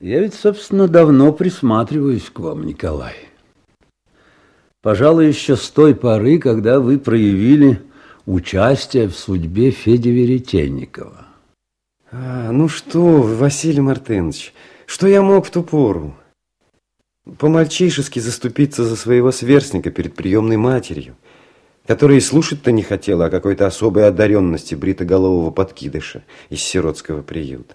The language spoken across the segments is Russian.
Я ведь, собственно, давно присматриваюсь к вам, Николай. Пожалуй, еще с той поры, когда вы проявили участие в судьбе Феди Веретенникова. А, ну что вы, Василий Мартынович, что я мог в ту пору? По-мальчишески заступиться за своего сверстника перед приемной матерью, которая и слушать-то не хотела о какой-то особой одаренности бритоголового подкидыша из сиротского приюта.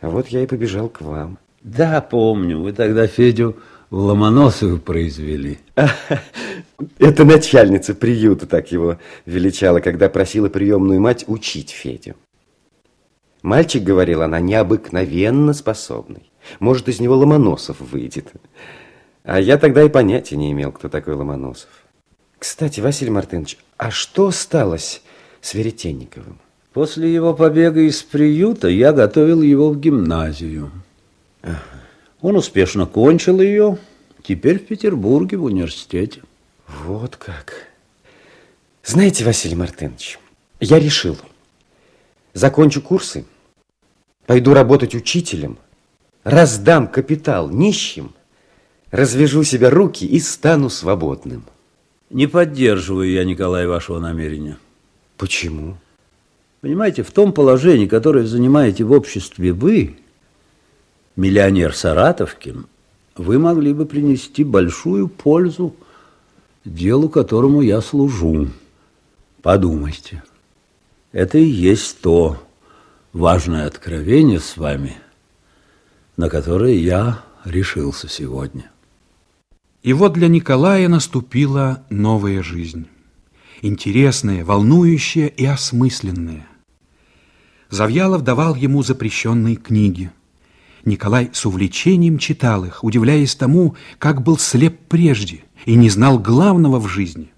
А вот я и побежал к вам. Да, помню, вы тогда Федю в Ломоносову произвели. Это начальница приюта так его величала, когда просила приемную мать учить Федю. Мальчик, говорил она, необыкновенно способный. Может, из него Ломоносов выйдет. А я тогда и понятия не имел, кто такой Ломоносов. Кстати, Василий Мартынович, а что сталось с Веретенниковым? После его побега из приюта я готовил его в гимназию. Ага. Он успешно кончил ее, теперь в Петербурге в университете. Вот как. Знаете, Василий Мартынович, я решил, закончу курсы, пойду работать учителем, раздам капитал нищим, развяжу себе руки и стану свободным. Не поддерживаю я, Николай, вашего намерения. Почему? Понимаете, в том положении, которое занимаете в обществе вы, миллионер Саратовкин, вы могли бы принести большую пользу делу, которому я служу. Подумайте. Это и есть то важное откровение с вами, на которое я решился сегодня. И вот для Николая наступила новая жизнь интересное, волнующее и осмысленное. Завьялов давал ему запрещенные книги. Николай с увлечением читал их, удивляясь тому, как был слеп прежде и не знал главного в жизни.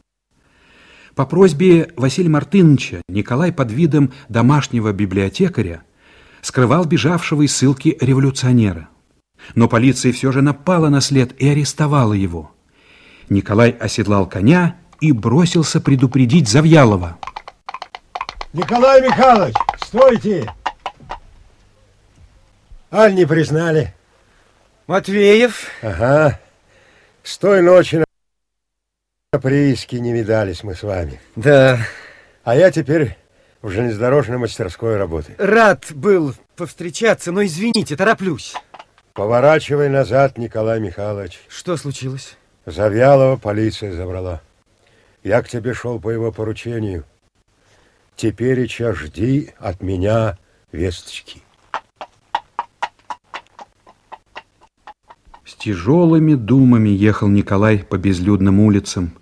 По просьбе Василия Мартыновича Николай под видом домашнего библиотекаря скрывал бежавшего из ссылки революционера. Но полиция все же напала на след и арестовала его. Николай оседлал коня и бросился предупредить Завьялова. Николай Михайлович, стойте! Аль не признали. Матвеев? Ага. С той ночи на прииске не видались мы с вами. Да. А я теперь в железнодорожной мастерской работаю. Рад был повстречаться, но извините, тороплюсь. Поворачивай назад, Николай Михайлович. Что случилось? Завьялова полиция забрала. Я к тебе шел по его поручению. Теперь и жди от меня весточки. С тяжелыми думами ехал Николай по безлюдным улицам,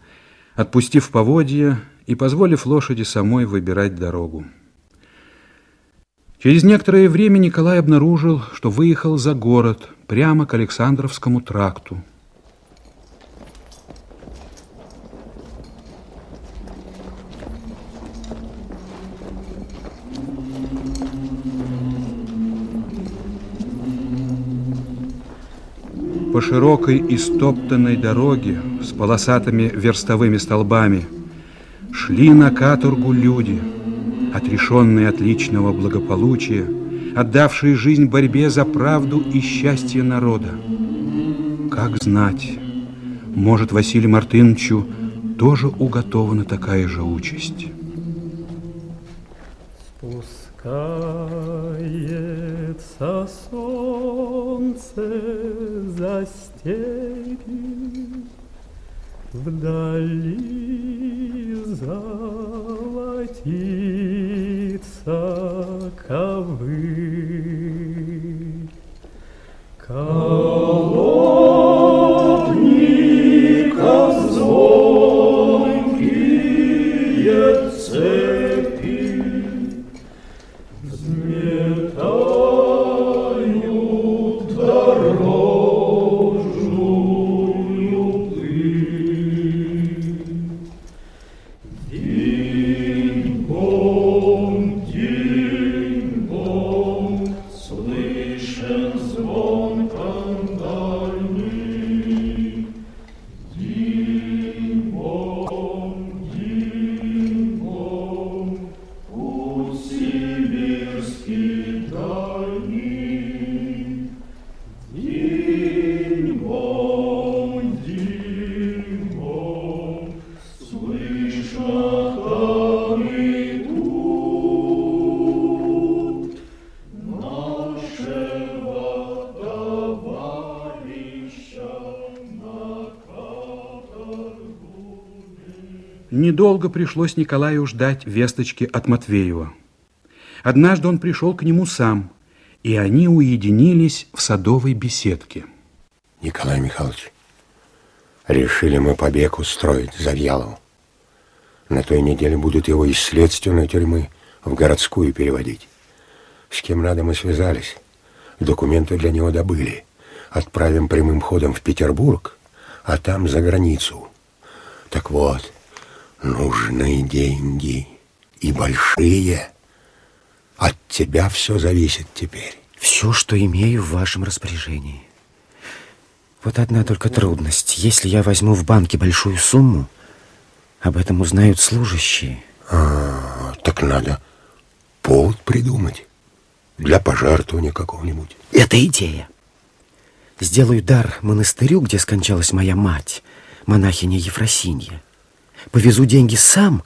отпустив поводья и позволив лошади самой выбирать дорогу. Через некоторое время Николай обнаружил, что выехал за город, прямо к Александровскому тракту. По широкой и стоптанной дороге с полосатыми верстовыми столбами шли на каторгу люди, отрешенные от личного благополучия, отдавшие жизнь борьбе за правду и счастье народа. Как знать, может, Василию Мартыновичу тоже уготована такая же участь. Спускается солнце за степи, Вдали золотится Недолго пришлось Николаю ждать весточки от Матвеева. Однажды он пришел к нему сам, и они уединились в садовой беседке. Николай Михайлович, решили мы побег устроить Завьялову. На той неделе будут его из следственной тюрьмы в городскую переводить. С кем надо мы связались. Документы для него добыли. Отправим прямым ходом в Петербург, а там за границу. Так вот, нужны деньги. И большие. От тебя все зависит теперь. Все, что имею в вашем распоряжении. Вот одна только трудность. Если я возьму в банке большую сумму, об этом узнают служащие. А, так надо повод придумать для пожертвования какого-нибудь. Это идея. Сделаю дар монастырю, где скончалась моя мать, монахиня Ефросинья. Повезу деньги сам,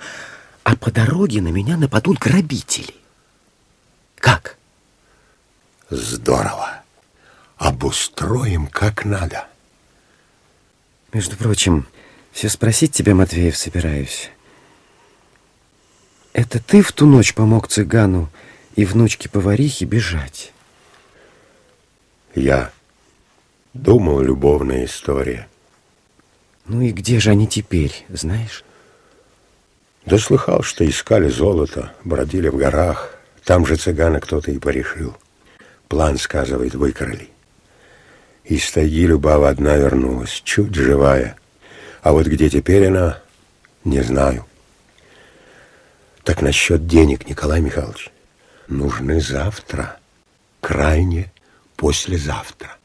а по дороге на меня нападут грабители. Как? Здорово. Обустроим как надо. Между прочим, все спросить тебя, Матвеев, собираюсь. Это ты в ту ночь помог цыгану и внучке поварихе бежать? Я думал, любовная история. Ну и где же они теперь, знаешь? Да слыхал, что искали золото, бродили в горах. Там же цыгана кто-то и порешил. План, сказывает, выкрали. Из тайги Любава одна вернулась, чуть живая. А вот где теперь она, не знаю. Так насчет денег, Николай Михайлович, нужны завтра, крайне послезавтра.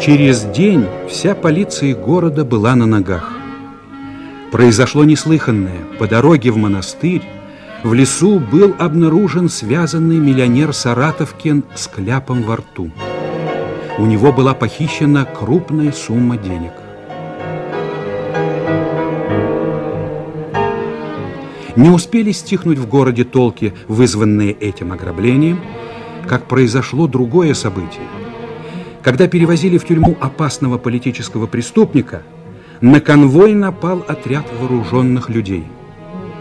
Через день вся полиция города была на ногах. Произошло неслыханное. По дороге в монастырь в лесу был обнаружен связанный миллионер Саратовкин с кляпом во рту. У него была похищена крупная сумма денег. Не успели стихнуть в городе толки, вызванные этим ограблением, как произошло другое событие. Когда перевозили в тюрьму опасного политического преступника, на конвой напал отряд вооруженных людей.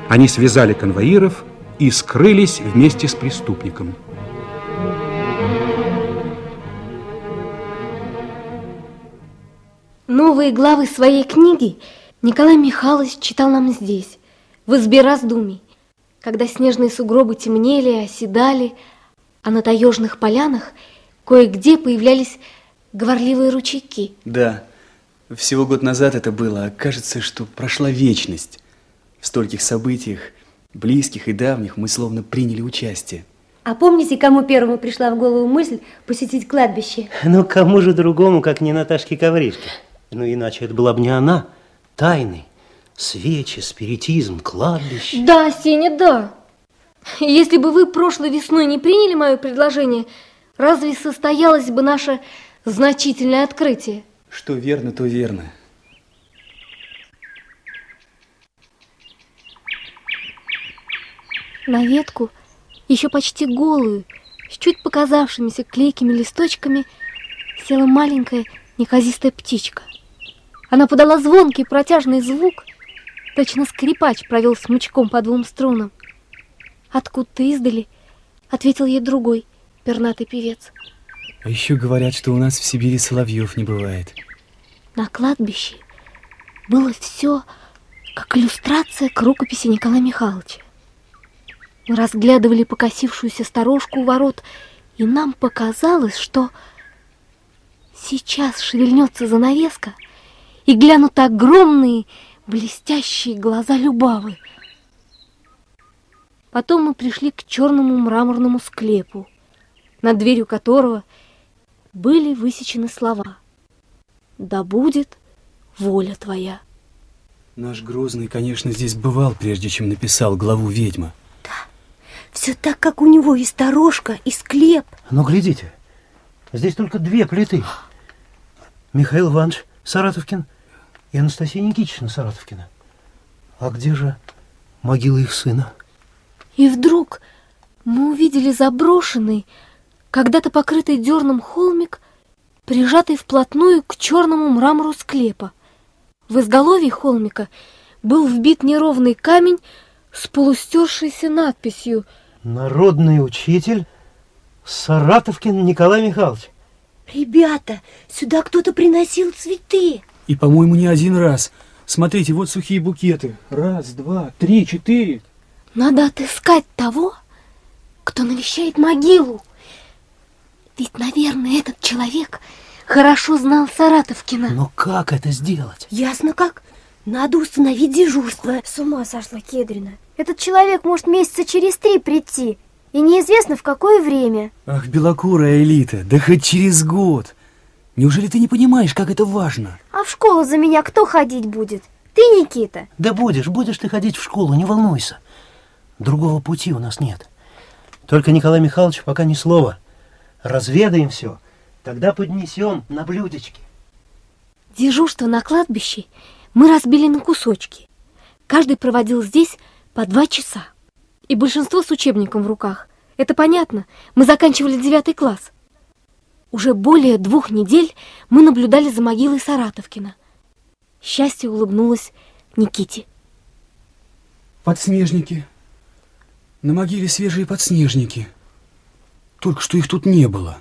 Они связали конвоиров и скрылись вместе с преступником. Новые главы своей книги Николай Михайлович читал нам здесь, в избе раздумий, когда снежные сугробы темнели, оседали, а на таежных полянах кое-где появлялись говорливые ручейки. Да, всего год назад это было, а кажется, что прошла вечность. В стольких событиях, близких и давних, мы словно приняли участие. А помните, кому первому пришла в голову мысль посетить кладбище? Ну, кому же другому, как не Наташке Ковришке? Ну, иначе это была бы не она. Тайны, свечи, спиритизм, кладбище. Да, Сеня, да. Если бы вы прошлой весной не приняли мое предложение, разве состоялось бы наше значительное открытие? Что верно, то верно. На ветку, еще почти голую, с чуть показавшимися клейкими листочками, села маленькая неказистая птичка. Она подала звонкий протяжный звук, точно скрипач провел смычком по двум струнам. Откуда-то издали ответил ей другой пернатый певец. А еще говорят, что у нас в Сибири соловьев не бывает. На кладбище было все как иллюстрация к рукописи Николая Михайловича. Мы разглядывали покосившуюся сторожку у ворот, и нам показалось, что сейчас шевельнется занавеска, и глянут огромные блестящие глаза Любавы. Потом мы пришли к черному мраморному склепу, над дверью которого были высечены слова «Да будет воля твоя». Наш Грозный, конечно, здесь бывал, прежде чем написал главу «Ведьма». Все так, как у него и сторожка, и склеп. Но глядите, здесь только две плиты. Михаил Иванович Саратовкин и Анастасия Никитична Саратовкина. А где же могила их сына? И вдруг мы увидели заброшенный, когда-то покрытый дерном холмик, прижатый вплотную к черному мрамору склепа. В изголовье холмика был вбит неровный камень с полустершейся надписью Народный учитель Саратовкин Николай Михайлович. Ребята, сюда кто-то приносил цветы. И, по-моему, не один раз. Смотрите, вот сухие букеты. Раз, два, три, четыре. «Надо отыскать того, кто навещает могилу. Ведь, наверное, этот человек хорошо знал Саратовкина». Но как это сделать? Ясно как? Надо установить дежурство. С ума сошла Кедрина. Этот человек может месяца через три прийти. И неизвестно в какое время. Ах, белокурая элита, да хоть через год. Неужели ты не понимаешь, как это важно? А в школу за меня кто ходить будет? Ты, Никита? Да будешь, будешь ты ходить в школу, не волнуйся. Другого пути у нас нет. Только, Николай Михайлович, пока ни слова. Разведаем все, тогда поднесем на блюдечке. Дежурство на кладбище мы разбили на кусочки. Каждый проводил здесь по два часа. И большинство с учебником в руках. Это понятно, мы заканчивали девятый класс. Уже более двух недель мы наблюдали за могилой Саратовкина. Счастье улыбнулось Никите. Подснежники. На могиле свежие подснежники. Только что их тут не было.